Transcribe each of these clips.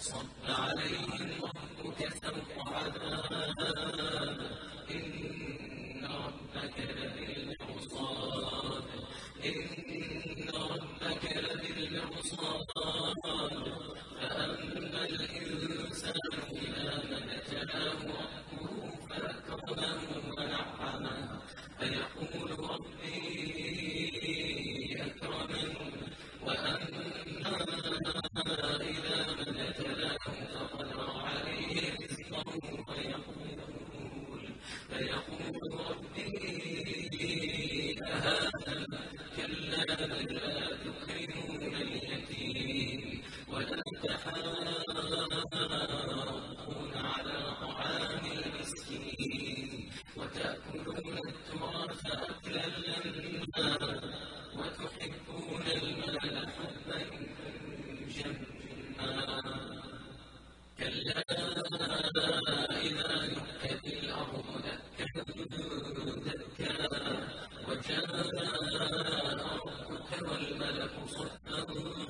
فصب عليهم ربك سوط عذاب. وجاء ربك والملك صفا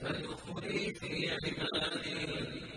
فادخلي في عبادي